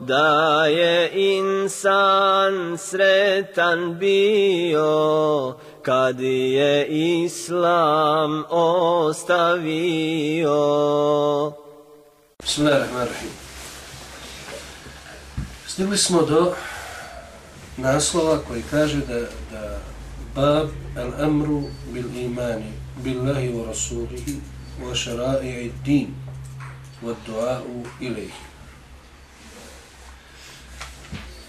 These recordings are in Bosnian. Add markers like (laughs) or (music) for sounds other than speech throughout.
da je insan sretan bio kad je islam ostavio. Bismillahirrahmanirrahim. Stigli smo do naslova koji kaže da, da bab al-amru bil imani billahi wa rasulihi wa šara'i din wa dua'u ilaihi.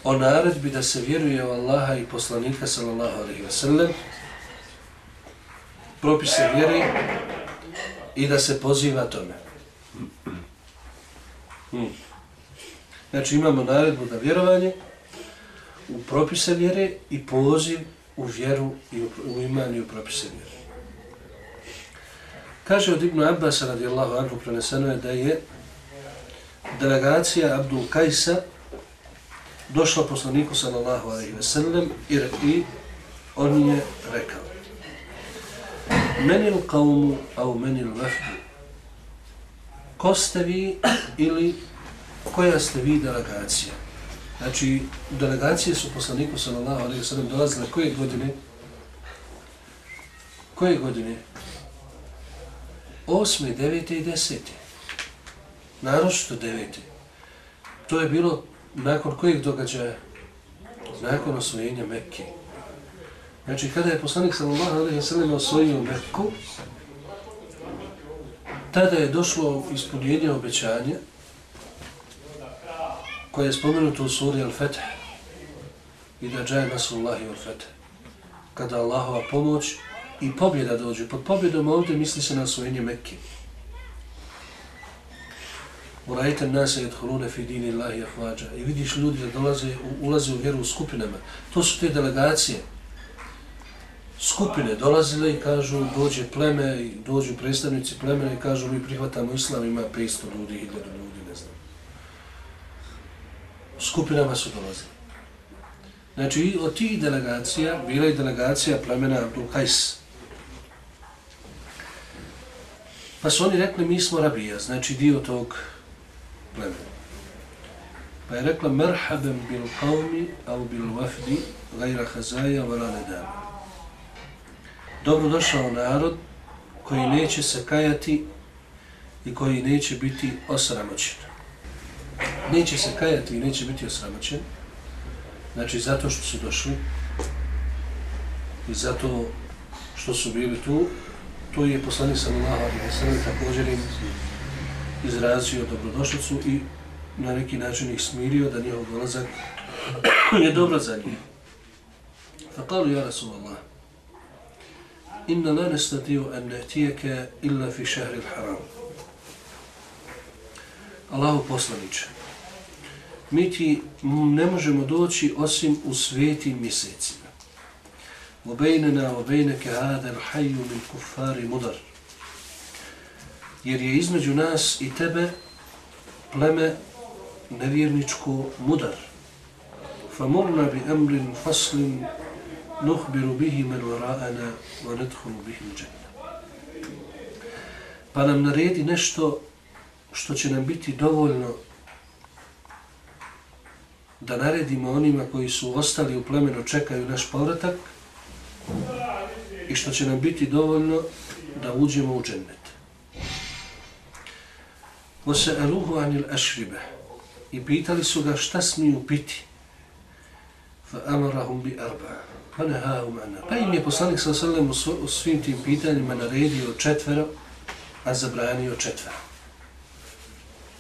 O naredbi da se vjeruje u Allaha i poslanika sallallahu alaihi wa sallam propise vjeri i da se poziva tome. Hmm. Znači imamo naredbu da vjerovanje u propise vjere i poziv u vjeru i u, u imanju u propise vjere. Kaže od Ibnu Abbas radijallahu anhu preneseno je da je delegacija Abdul Kajsa došla poslaniku sallallahu alaihi ve sellem i on je rekao menil kaumu au menil vefdu. Ko ste vi ili koja ste vi delegacija? Znači delegacije su poslaniku sallallahu alaihi ve sellem dolazile koje godine? Koje godine? Osme, devete i desete. Naročito devete. To je bilo nakon kojih događaja nakon osvojenja Mekke Znači, kada je poslanik sallallahu alaihi wa sallam osvojio Mekku, tada je došlo ispunjenje obećanja koje je spomenuto u suri Al-Fatih i da džaje nasullahi Al-Fatih. Kada Allahova pomoć i pobjeda dođe. Pod pobjedom ovdje misli se na osvojenje Mekke. Urajte nase jedhulune fi dini Allahi afvađa. I vidiš ljudi da dolaze, ulaze u vjeru u skupinama. To su te delegacije skupine dolazile i kažu dođe pleme i dođu predstavnici plemena i kažu mi prihvatamo islam ima 500 ljudi, 1000 ljudi, ne znam. Skupinama su dolazili. Znači od tih delegacija bila je delegacija plemena Abdul Kajs. Pa su oni rekli mi smo rabija, znači dio tog plemenu. Pa je rekla merhaben bil qavmi au bil wafdi gajra hazaja vala nedama Dobrodošao narod koji neće se kajati i koji neće biti osramoćen. Neće se kajati i neće biti osramoćen. Znači, zato što su došli i zato što su bili tu, to je poslanik sallallahu alejhi ve sellem također im izrazio dobrodošlicu i na neki način ih smirio da njihov dolazak (clears throat) je dobro za njih. فقالوا يا رسول الله إن لا نستطيع أن نأتيك إلا في شهر الحرام Allahu poslaniče, mi ti ne možemo doći osim u svetim mjesecima. وبيننا وبينك هذا الحي من كفار مضر jer je između nas i tebe pleme nevjerničko mudar. Famurna bi amrin faslin nuhbiru bihi men vara'ana wa nedhulu bihi dženna. Pa nam naredi nešto što će nam biti dovoljno da naredimo onima koji su ostali u plemenu, čekaju naš povratak i što će nam biti dovoljno da uđemo u džennet. وَسَأَلُوهُ عَنِ الْأَشْرِبَ I pitali su ga šta smiju piti. فَأَمَرَهُمْ بِأَرْبَعَ فَنَهَاهُمْ عَنَا Pa im je poslanik sa sallam u svim tim pitanjima naredio četvero, a zabranio četvero.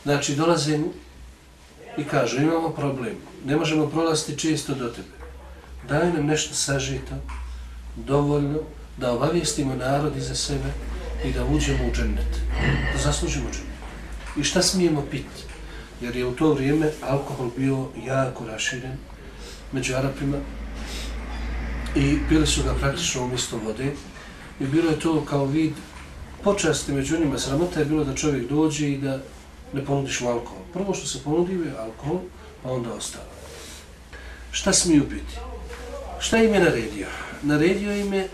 Znači, dolaze mu i kažu, imamo problem, ne možemo prolaziti često do tebe. Daj nam nešto sažito, dovoljno, da obavijestimo narod iza sebe i da uđemo u džennet. Da zaslužimo džennet i šta smijemo piti. Jer je u to vrijeme alkohol bio jako raširen među Arapima i pili su ga praktično umjesto vode i bilo je to kao vid počasti među njima. Sramota je bilo da čovjek dođe i da ne ponudiš mu alkohol. Prvo što se ponudio je alkohol, pa onda ostalo. Šta smiju piti? Šta im je naredio? Naredio im je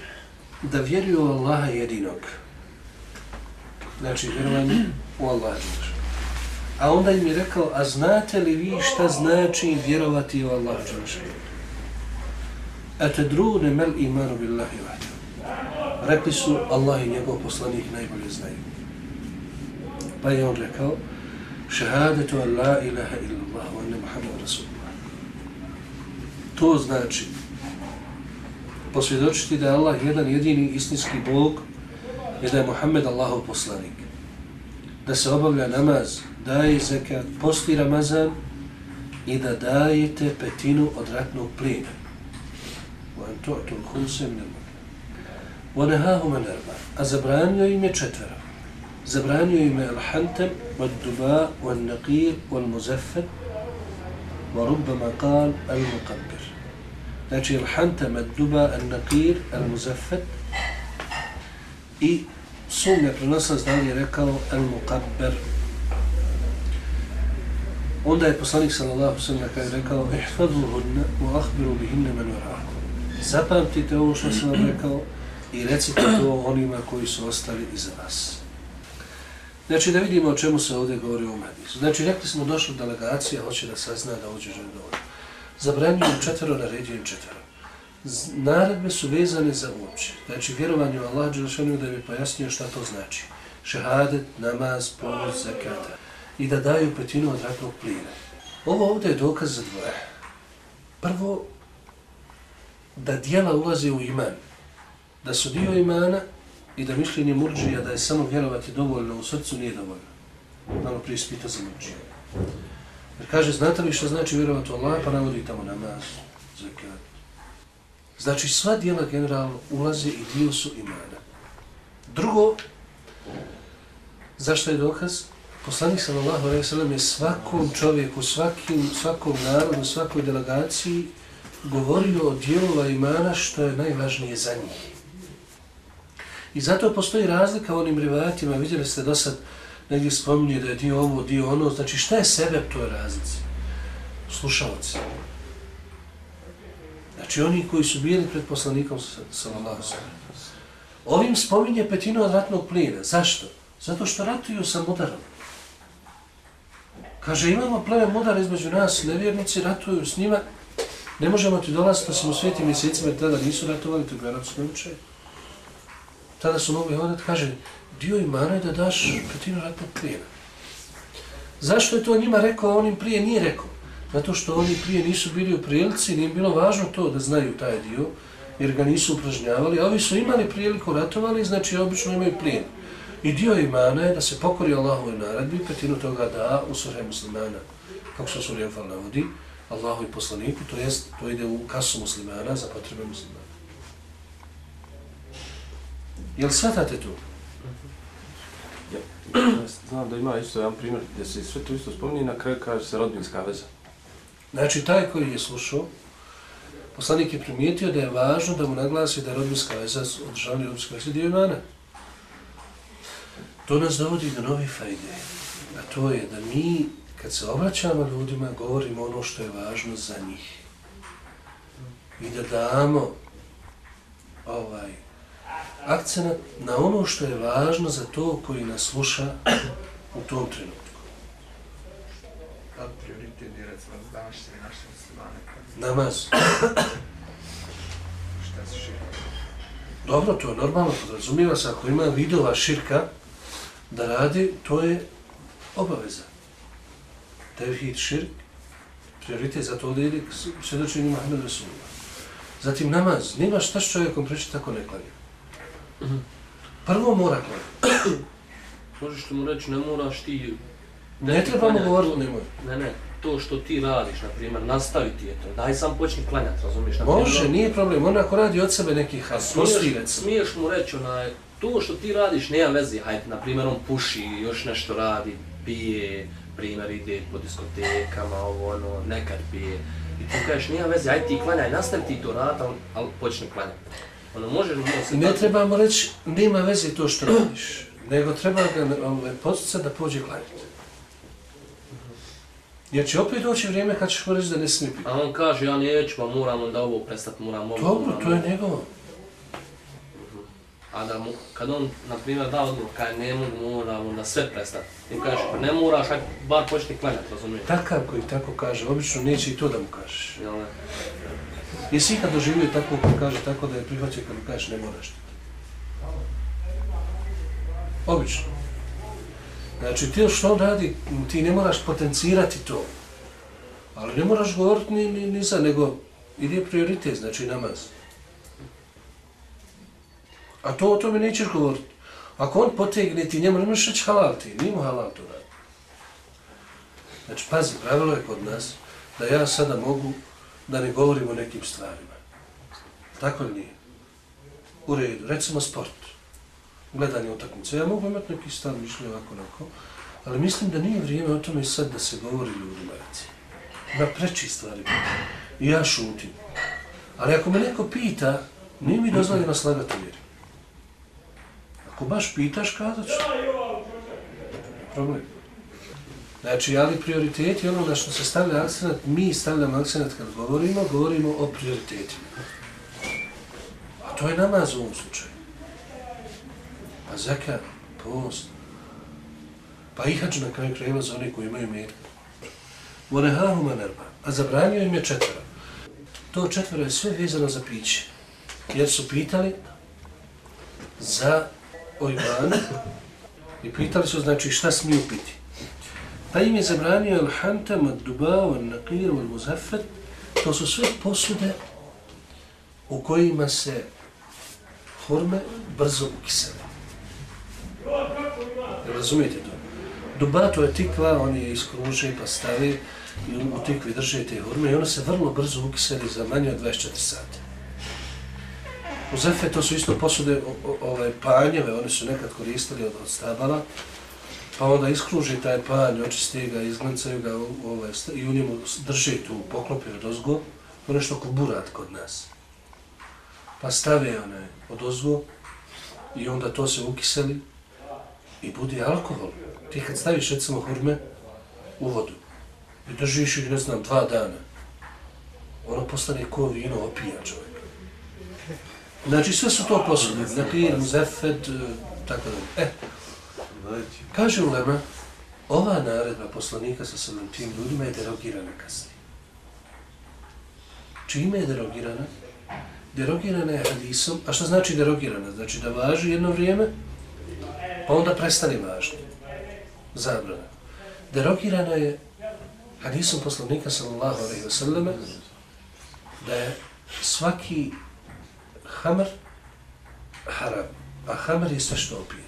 da vjeruju u Allaha jedinog. Znači, vjerovanje u Allaha jedinog. A onda im je rekao, a znate li vi šta znači vjerovati u Allah Đelešanu? A te drune mel imanu billahi vajta. Rekli su, Allah i njegov poslanik najbolje znaju. Pa je on rekao, šehadetu an la ilaha illallah wa anna Muhammad Rasulullah. To znači posvjedočiti da je Allah jedan jedini istinski Bog i da je Muhammed Allahov poslanik. Da se obavlja namaz, daje zekat, posti Ramazan i da dajete petinu od ratnog plina. وَاَنْ تُعْتُ الْخُمْسَ مِنَ الْمَكْنَ وَنَهَاهُمَ نَرْبَ A zabranio im je četvera. Zabranio im je al-hantem, wal-duba, wal-naqir, wal-muzaffet, وربما قال المقبر znači الحنتم الدبا النقير المزفت i sumnja prenosila da li je rekao al-muqabber Onda je poslanik sallallahu sallam kada je rekao ihfaduhunna wa ahbiru bihinne man varahu. Zapamtite ovo što sam vam rekao i recite to onima koji su ostali iza vas. Znači da vidimo o čemu se ovdje govori u Medisu. Znači rekli smo došla delegacija, hoće da sazna da uđe žen dovoljno. Zabranjujem četvero, naređujem četvero. Naredbe su vezane za uopće. Znači vjerovanje u Allah Đelešanu da bi pojasnio šta to znači. Šehadet, namaz, pomoć, zakata i da daju petinu od ratnog plina. Ovo ovdje je dokaz za dvoje. Prvo, da dijela ulaze u iman, da su dio imana i da mišljenje murđija da je samo vjerovati dovoljno u srcu nije dovoljno. Malo prije spita za murđija. Jer kaže, znate li što znači vjerovati u Allah, pa navodi tamo namaz, zakat. Znači, sva dijela generalno ulaze i dio su imana. Drugo, zašto je dokaz? Poslanik sallallahu alejhi ve sellem je svakom čovjeku, svakim svakom narodu, svakoj delegaciji govorio o dijelova imana što je najvažnije za njih. I zato postoji razlika u onim rivajatima, vidjeli ste do sad negdje spominje da je dio ovo, dio ono, znači šta je sebe toj razlici? Slušalci. Znači oni koji su bili pred poslanikom sallallahu alejhi ve sellem. Ovim spominje petinu od ratnog plina. Zašto? Zato što ratuju sa mudarom. Kaže, imamo pleme mudara između nas, nevjernici ratuju s njima, ne možemo ti dolaziti da smo u svetim mjesecima, jer tada nisu ratovali, to je arapsko uče. Tada su mogli hodati, kaže, dio imana je da daš petinu ratnog plijena. Zašto je to njima rekao, a onim prije nije rekao? Zato što oni prije nisu bili u prilici, nije bilo važno to da znaju taj dio, jer ga nisu upražnjavali, a ovi su imali priliku ratovali, znači obično imaju plijen. I dio imana je da se pokori Allahovoj naredbi, petinu toga da u sure muslimana, kako se sure Enfal navodi, Allahu i poslaniku, to jest, to ide u kasu muslimana za potrebe muslimana. Jel shvatate to? Ja, znam da ima isto jedan primjer gdje se sve to isto spominje na kraju kaže se rodbinska veza. Znači, taj koji je slušao, poslanik je primijetio da je važno da mu naglasi da je rodbinska veza, održavanje rodbinska veza, dio imana. To nas dovodi do nove fajde, a to je da mi, kad se obraćamo ljudima, govorimo ono što je važno za njih. I da damo ovaj, akcenat na ono što je važno za to koji nas sluša u tom trenutku. Da prioritet je recimo za današnje naše muslimane. Namaz. Šta se širi? Dobro, to je normalno, podrazumijeva se ako ima vidova širka da radi, to je obaveza. Tevhid širk, prioritet za to da ide svjedočenju Muhammed Rasulullah. Zatim namaz, nema šta s čovjekom preći tako ne klanja. Prvo mora klanjati. Možeš mu reći, ne moraš ti... Ne trebamo klanjati, govoriti, nemoj. Ne, ne, to što ti radiš, na primjer, nastavi ti je to. Daj sam počni klanjati, razumiješ? Na Može, primjer, nije problem. On ako radi od sebe neki a hasnosti, smiješ, recimo. smiješ mu reći, onaj, to što ti radiš, nema veze, hajde, na primjer, on puši, još nešto radi, pije, primjer, ide po diskotekama, ovo, ono, nekad pije. I ti kažeš, nema veze, ajde ti klanjaj, nastavi ti to rad, ali, ali počni klanjati. Ono, možeš mu se Ne trebamo reći, nema veze to što radiš, nego treba ga podsticati da pođe klanjati. Jer će opet doći vrijeme kad ćeš mu reći da ne smije piti. A on kaže, ja neću, pa moram onda ovo prestati, moram ovo, Dobro, moram to je ovo. njegovo. A da mu, kad on, na primjer, da odgovor, kaj ne mogu, moram onda sve prestati. Ti mu kažeš, pa ne moraš, aj bar počni klanjati, razumiješ? Takav koji tako kaže, obično neće i to da mu kažeš. Jel ne? Jesi ikad doživio tako ko kaže tako da je prihvaćao kad mu kažeš ne moraš ti. Obično. Znači ti što on radi, ti ne moraš potencirati to. Ali ne moraš govoriti ni, ni, ni za, nego ide prioritet, znači namaz. A to o tome nećeš govoriti. Ako on potegne ti njemu, ne možeš reći halal ti, nije mu halal to radi. Znači, pazi, pravilo je kod nas da ja sada mogu da ne govorim o nekim stvarima. Tako li nije? U redu, recimo sport, gledanje utakmice. Ja mogu imati neki stav mišlje ovako onako, ali mislim da nije vrijeme o tome sad da se govori ljudima, reci. Na preči stvari. I ja šutim. Ali ako me neko pita, nije mi dozvoljeno slagati vjeri. Ako baš pitaš, kazat ću. Problem. Znači, ali prioritet je ono na što se stavlja akcenat, mi stavljamo akcenat kad govorimo, govorimo o prioritetima. A to je namaz u ovom slučaju. Pa zeka, post, pa i hađ na kraju krajeva za one koji imaju mir. Vonehahu manerba, pa. a zabranio im je četvora. To četvora je sve vezano za piće. Jer su pitali za ojban i pitali su znači šta smiju piti. Pa im je zabranio al-hantam, al-duba al-naqir, al-muzaffet. To su sve posude u kojima se hurme brzo ukisele. Razumijete to? Dubato je tikva, oni je iskruže pa stavi i u tikvi drže te hurme i ona se vrlo brzo ukiseli za manje od 24 sata. Zefe to su isto posude, o, o, ove panjeve, oni su nekad koristili od, od stabala, pa onda iskruži taj panj, očisti ga, izglancaju ga u, u ovaj, i u njemu drži tu poklopi od ozgo, to je nešto ko burat kod nas. Pa stave one od ozgo i onda to se ukiseli i bude alkohol. Ti kad staviš recimo hurme u vodu i držiš ih, ne znam, dva dana, ono postane ko vino, opija čovjek. Znači sve su to posude, nakir, muzefed, e, tako da. E, Kaže Ulema, ova naredba poslanika sa samim tim ljudima je derogirana kasnije. Čime je derogirana? Derogirana je hadisom, a što znači derogirana? Znači da važi jedno vrijeme, pa onda prestane važno. Zabrana. Derogirano je hadisom poslanika sallallahu alaihi wasallam da je svaki hamr haram, a hamr je sve što opije.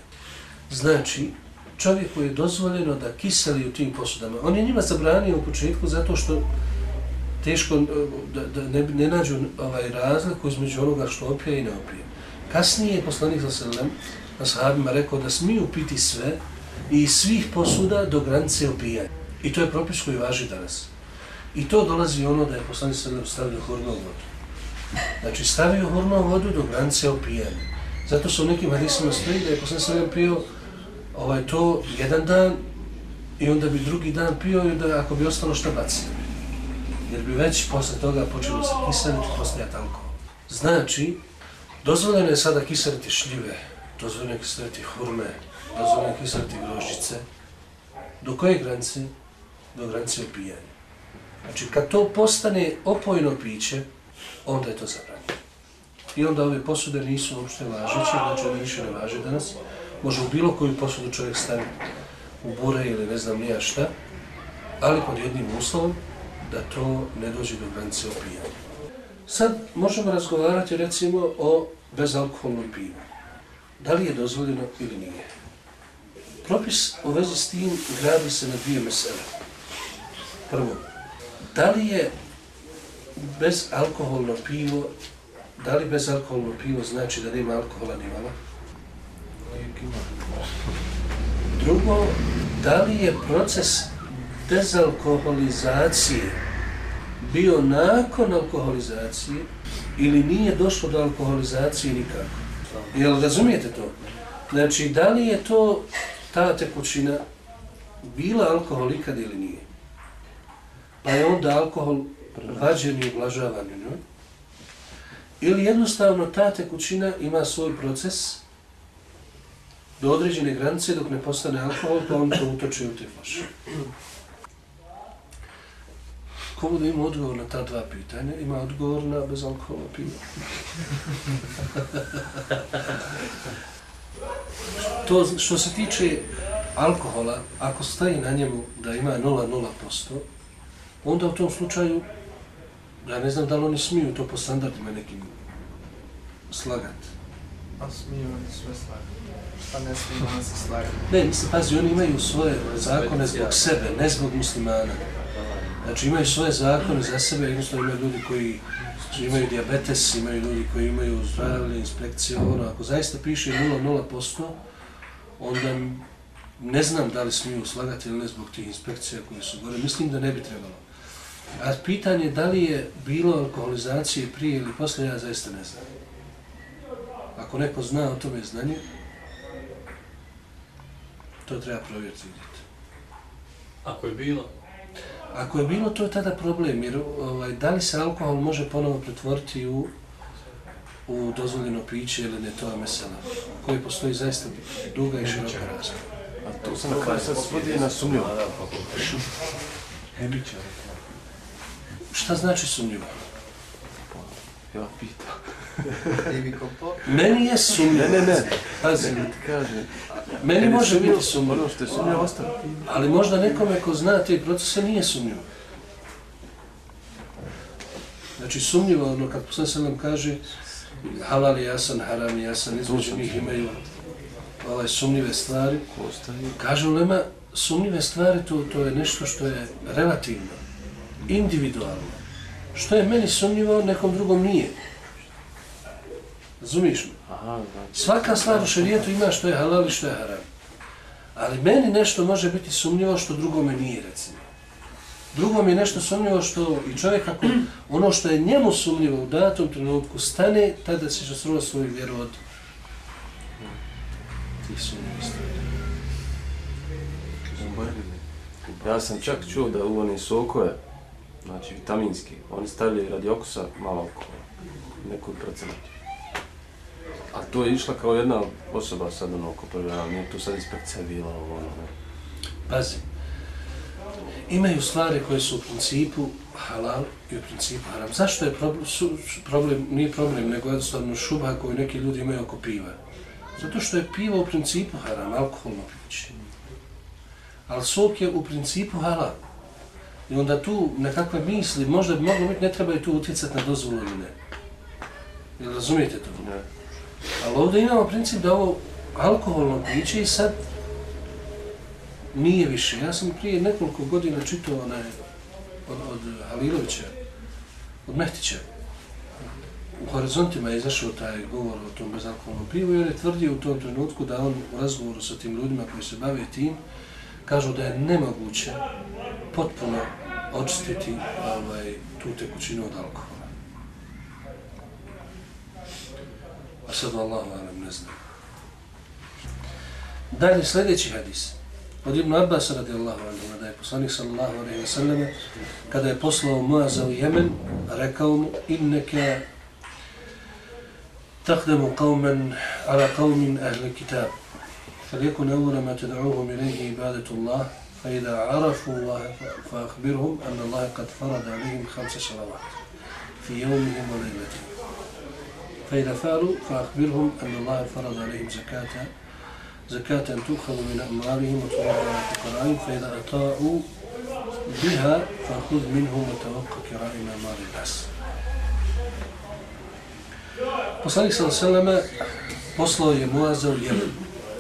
Znači, čovjeku je dozvoljeno da kiseli u tim posudama. On je njima zabranio u početku zato što teško e, da, da ne, ne nađu ovaj razliku između onoga što opije i ne opija. Kasnije je poslanik sallallahu alaihi ashabima rekao da smiju piti sve i iz svih posuda do granice opijanja. I to je propis koji važi danas. I to dolazi ono da je poslanik sa stavio hurnu vodu. Znači stavio hurnu vodu do granice opijanja. Zato su u nekim hadisima stoji da je poslanik sa pio ovaj, to jedan dan i onda bi drugi dan pio i da ako bi ostalo šta bacio. Jer bi već posle toga počelo se kiseliti poslijat alkohol. Znači, dozvoljeno je sada kiseliti šljive, dozvoljeno je kiseliti hurme, dozvoljeno je kiseliti grožice. Do koje granice? Do granice opijanja. Znači, kad to postane opojno piće, onda je to zabranjeno. I onda ove posude nisu uopšte važeće, znači one više ne važe danas. Može u bilo koju posudu čovjek staviti u bure ili ne znam nija šta, ali pod jednim uslovom da to ne dođe do granice opijanja. Sad možemo razgovarati recimo o bezalkoholnom pivu. Da li je dozvoljeno ili nije? Propis u vezi s tim gradi se na dvije mesele. Prvo, da li je bezalkoholno pivo, da li bezalkoholno pivo znači da nema alkohola ni malo? Drugo, da li je proces dezalkoholizacije bio nakon alkoholizacije ili nije došlo do alkoholizacije nikako? Jel razumijete to? Znači, da li je to ta tekućina bila alkohol ikad ili nije? Pa je onda alkohol vađen i ublažavan u njoj? Ili jednostavno ta tekućina ima svoj proces do određene granice dok ne postane alkohol, pa on to utoče u te flaše. Ko bude ima odgovor na ta dva pitanja? Ima odgovor na bezalkoholno pivo. (laughs) to što se tiče alkohola, ako staje na njemu da ima 0,0%, onda u tom slučaju, ja ne znam da li oni smiju to po standardima nekim slagati. A smiju oni sve slagati. Šta ne smiju oni se slagati? Ne, mislim, pazi, oni imaju svoje zakone zbog sebe, ne zbog muslimana. Znači imaju svoje zakone za sebe, jednostavno imaju ljudi koji imaju diabetes, imaju ljudi koji imaju zdravlje, inspekcije, ono, ako zaista piše 0,0%, onda ne znam da li smiju slagati ili ne zbog tih inspekcija koje su gore, mislim da ne bi trebalo. A pitanje da li je bilo alkoholizacije prije ili posle, ja zaista ne znam. Ako neko zna o tome znanje, to treba provjeriti vidjeti. Ako je bilo, Ako je bilo, to je tada problem, jer ovaj, da li se alkohol može ponovo pretvoriti u, u dozvoljeno piće ili ne, to je mesela, koji postoji zaista duga i široka razlika. A to sam kada se svodi na sumnjivo. Hebića. Šta znači sumnjivo? Ja pitam. Kopo? Meni je sumnjivo. Ne, ne, ne. Pazi, Ne, ti kažem. Meni može biti sumnjivo, Ono što je ali možda nekome ko zna te procese nije sumnjivo. Znači sumnjivo, ono kad posle se nam kaže halal je jasan, haram je jasan, između njih imaju ovaj, sumnjive stvari. Ostaje. Kažu Lema, sumnjive stvari to, to je nešto što je relativno, individualno. Što je meni sumnjivo, nekom drugom nije. Razumiješ me? Aha, znači. Svaka stvar u šarijetu ima što je halal i što je haram. Ali meni nešto može biti sumnjivo što drugome nije, recimo. Drugom je nešto sumnjivo što i čovjek ako (clears throat) ono što je njemu sumnjivo u datom trenutku stane, tada se žasruva svoju vjeru od tih sumnjivih stvari. Ja sam čak čuo da u one sokove, znači vitaminski, oni stavljaju radi okusa malo alkohola, neku procenat. A to je išla kao jedna osoba sad ono oko provjera, nije tu sad inspekcija bila ovo ono, ne. Pazi, imaju stvari koje su u principu halal i u principu haram. Zašto je problem, su, problem nije problem, nego jednostavno šuba koju neki ljudi imaju oko piva? Zato što je pivo u principu haram, alkoholno piće. Ali sok je u principu halal. I onda tu nekakve misli, možda bi moglo biti, ne trebaju tu utjecati na dozvolu ili ne. Jel razumijete to? Ne. Ali ovdje imamo princip da ovo alkoholno piće i sad nije više. Ja sam prije nekoliko godina čitao onaj od, od Halilovića, od Mehtića. U horizontima je izašao taj govor o tom bezalkoholnom pivu i on je tvrdio u tom trenutku da on u razgovoru sa tim ljudima koji se bave tim, kažu da je nemoguće potpuno očistiti ovaj, tu tekućinu od alkohola. A sad Allah varam ne znam. Dalje sljedeći hadis. Od Ibn Abbas radijallahu anhu, da je poslanik sallallahu alaihi wa sallam, kada je poslao Muaza u Jemen, rekao mu, inneke تخدم قوما على قوم أهل الكتاب فليكن أول ما تدعوهم إليه عبادة الله فإذا عرفوا الله فأخبرهم أن الله قد فرض عليهم خمس صلوات في يومهم وليلتهم فإذا فعلوا فأخبرهم أن الله فرض عليهم زكاة زكاة تؤخذ من أموالهم وترد على فقرائهم فإذا أطاعوا بها فخذ منهم وتوقع كرائم أموال الناس Poslanik sa Seleme poslao je Muaza u Jemen,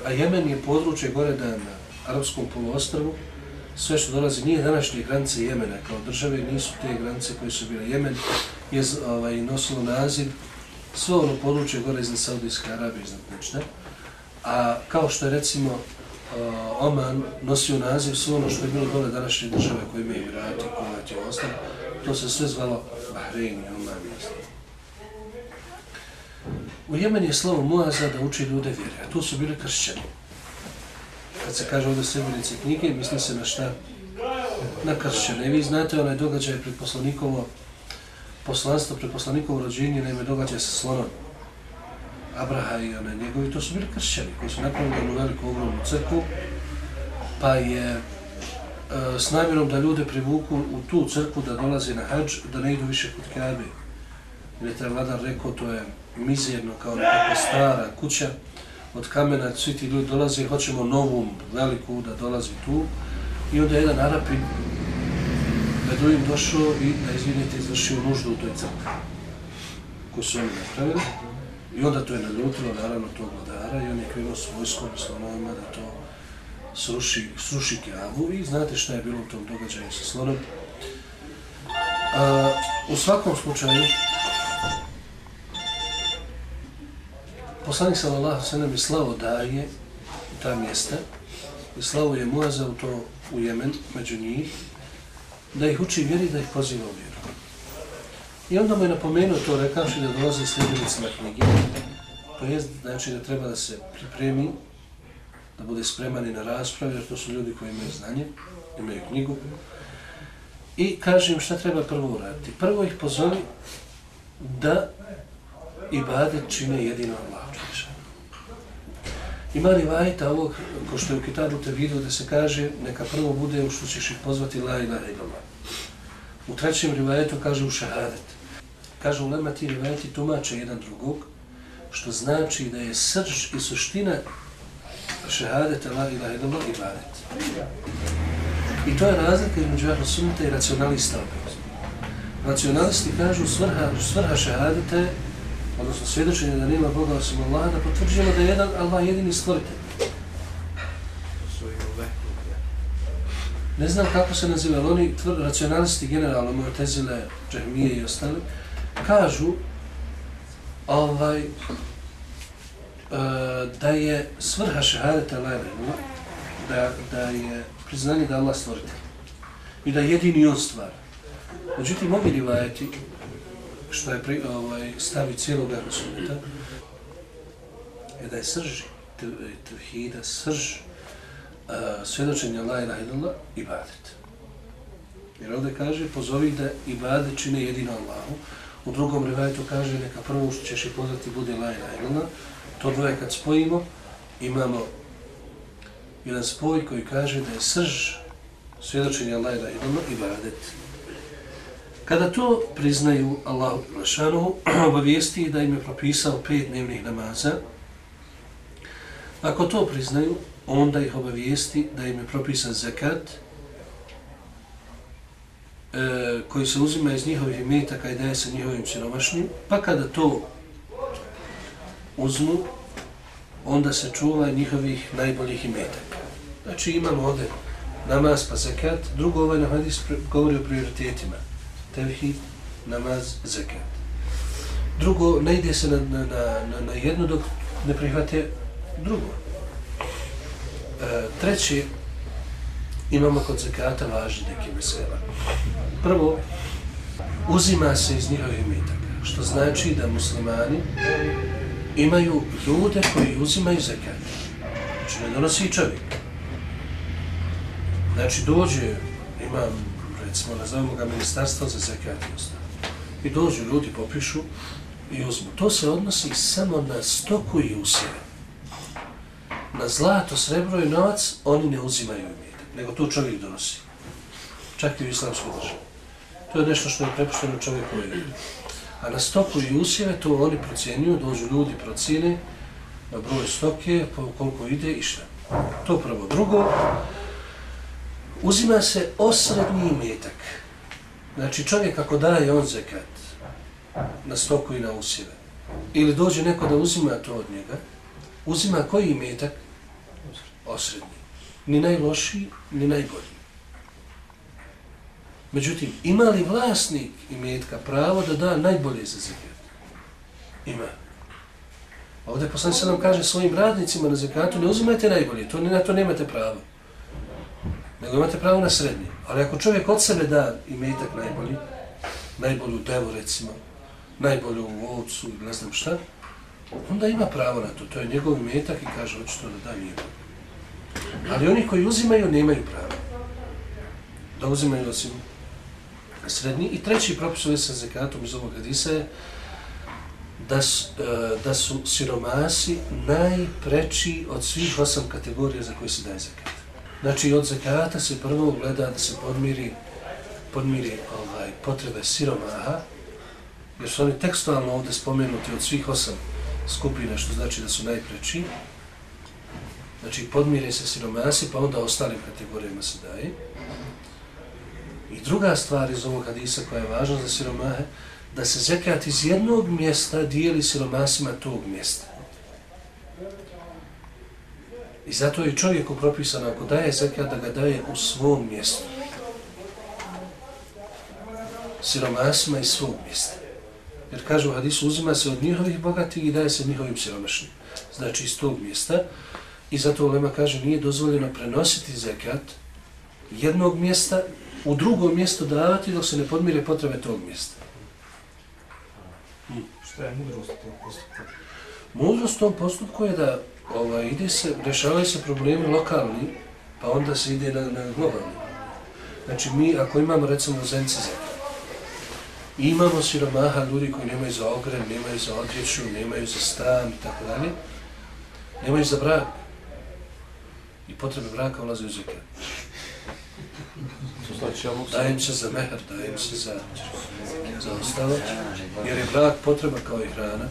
a Jemen je područje gore da na arapskom poluostrvu, sve što dolazi nije današnje granice Jemena kao države, nisu te granice koje su bile Jemen, je ovaj, nosilo naziv sve ono područje gore iznad Saudijske Arabije, iznad nečne, a kao što je recimo uh, Oman nosio naziv sve ono što je bilo dole današnje države koje imaju Emirati, Kuwait i ostalo, to se sve zvalo Bahrein i Oman. U Jemen je slovo Muaza da uči ljude vjere, a tu su bili kršćani. Kad se kaže ovdje srebrenice knjige, misli se na šta? Na kršćane. I vi znate onaj događaj pred poslanikovo poslanstvo, pre poslanikovo rođenje, naime događa sa slonom. Abraha i one njegovi, to su bili kršćani koji su napravili jednu veliku ogromnu crkvu, pa je e, s namjerom da ljude privuku u tu crkvu da dolaze na hađ, da ne idu više kod Kabe. Jer je taj vladar rekao, to je mizerno, kao nekakva stara kuća od kamena, svi ti ljudi dolaze, hoćemo novu, veliku da dolazi tu. I onda je jedan Arapin, Beduin došao i da izvinite izvršio nuždu u toj crkvi koju su oni napravili. I onda to je naljutilo, naravno, tog vladara i on je krenuo s vojskom i slonovima da to sruši, sruši kjavu i znate šta je bilo u tom događaju sa slonom. A, u svakom slučaju, Poslanik sallallahu sallam je slavo daje u ta mjesta i slavo je Muaza u to u Jemen, među njih, da ih uči vjeri, da ih poziva u vjeru. I onda mu je napomenuo to rekavši da dolaze sljedenicima knjige. To je znači da treba da se pripremi, da bude spreman i na raspravi, jer to su ljudi koji imaju znanje, imaju knjigu. I kaže im šta treba prvo uraditi. Prvo ih pozovi da ibadet čine jedino Allah. Ima li vajta ovog, ko što je u Kitabu te vidio, da se kaže neka prvo bude u što ćeš ih pozvati la ilaha illallah. U trećem rivajetu kaže u šahadet. Kaže u lema ti rivajeti tumače jedan drugog, što znači da je srž i suština šahadeta la ilaha illallah ibadet. I to je razlika između ahlu sunnita i racionalista opet. Racionalisti kažu svrha, svrha šahadeta je odnosno svjedočenje da nema Boga osim Allaha, da potvrđujemo da je jedan Allah jedini stvoritelj. Ne znam kako se naziva, ali oni tvr, racionalisti generalno, Mu'tezile, Džahmije i ostali, kažu ovaj, e, da je svrha šehadeta lajna, da, da je priznanje da Allah stvoritelj i da jedini on stvar. Međutim, ovi rivajeti, što je pri, ovaj, stavi cijelog Rasulita, je da je srž tevhida, srž uh, svjedočenja la ilaha illallah ibadet. Jer ovdje kaže, pozovi da ibadet čine jedino Allahu. U drugom rivajetu kaže, neka prvo što ćeš i pozvati bude la ilaha illallah. To dvoje kad spojimo, imamo jedan spoj koji kaže da je srž svjedočenja la ilaha illallah ibadet. Kada to priznaju Allahu Đelešanu, (clears throat) obavijesti da im je propisao pet dnevnih namaza. Ako to priznaju, onda ih obavijesti da im je propisan zekat e, koji se uzima iz njihovih imetaka i daje se njihovim siromašnim, pa kada to uzmu, onda se čuva njihovih najboljih imetaka. Znači imamo ovdje namaz pa zekat, drugo ovaj nam hadis govori o prioritetima. Tevhid, namaz, zekat. Drugo, ne ide se na, na, na, na jedno dok ne prihvate drugo. E, treći, imamo kod zekata važni neki mesela. Prvo, uzima se iz njihovih imetaka, što znači da muslimani imaju ljude koji uzimaju zekat. Znači ne donosi čovjek. Znači dođe, imam, recimo, nazovemo ga ministarstvo za zekat i ostalo. I dođu ljudi, popišu i uzmu. To se odnosi samo na stoku i usjeve. Na zlato, srebro i novac oni ne uzimaju imetak, nego to čovjek donosi. Čak i u islamskoj državi. To je nešto što je prepušteno čovjeku i A na stoku i usjeve to oni procjenjuju, dođu ljudi procijene na broj stoke, koliko ide i šta. To prvo. Drugo, uzima se osrednji imetak. Znači čovjek ako daje on zekat na stoku i na usjeve, ili dođe neko da uzima to od njega, uzima koji imetak? Osrednji. Ni najlošiji, ni najbolji. Međutim, ima li vlasnik imetka pravo da da najbolje za zekat? Ima. Ovdje poslani se nam kaže svojim radnicima na zekatu, ne uzimajte najbolje, to, na to nemate pravo. Nego imate pravo na srednje. Ali ako čovjek od sebe da imetak najbolji, najbolju devu recimo, najbolju ovcu ili ne znam šta, onda ima pravo na to. To je njegov imetak i kaže, hoće da da njegov. Ali oni koji uzimaju, nemaju pravo. Da uzimaju osim srednji. I treći propis ove sa zekatom iz ovog hadisa je da, su, e, da su siromasi najpreči od svih osam kategorija za koje se daje zekat. Znači, od zekata se prvo gleda da se podmiri, podmiri ovaj, potrebe siromaha, jer su oni tekstualno ovdje spomenuti od svih osam skupina, što znači da su najpreči. Znači, podmire se siromasi, pa onda ostalim kategorijama se daje. I druga stvar iz ovog hadisa koja je važna za siromahe, da se zekat iz jednog mjesta dijeli siromasima tog mjesta. I zato je čovjeku propisano, ako daje zekat, da ga daje u svom mjestu. Siromasima iz svog mjesta. Jer kažu u hadisu, uzima se od njihovih bogatih i daje se njihovim siromašnim. Znači iz tog mjesta. I zato Ulema kaže, nije dozvoljeno prenositi zekat jednog mjesta u drugo mjesto davati dok se ne podmire potrebe tog mjesta. Hmm. Što je mudrost u tom postupku? Mudrost u tom postupku je da ovaj, ide se, rešavaju se problemi lokalni, pa onda se ide na, na globalni. Znači mi, ako imamo recimo zemci zemlje, imamo siromaha ljudi koji nemaju za ogren, nemaju za odjeću, nemaju za stan i tako dalje, nemaju za brak. I potrebe braka ulaze u zekat. Znači, dajem se za mehar, dajem se za, za ostalo, jer je brak potreba kao i hrana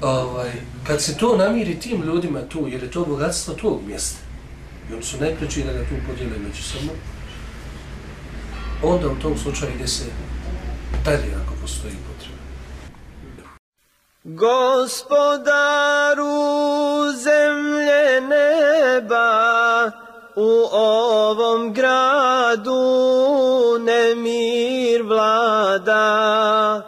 ovaj, kad se to namiri tim ljudima tu, jer je to bogatstvo tog mjesta, i oni su najpreći da ga tu podijele međusobno, onda u tom slučaju ide se dalje ako postoji potreba. Gospodaru zemlje neba, u ovom gradu nemir vlada.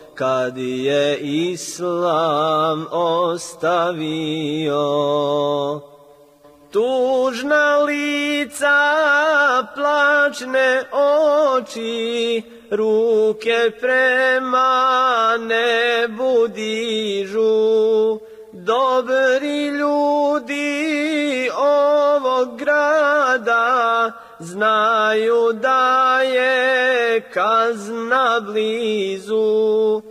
kad je islam ostavio tužna lica, plačne oči, ruke prema nebu dižu. Dobri ljudi ovog grada, znaju da je kazna blizu.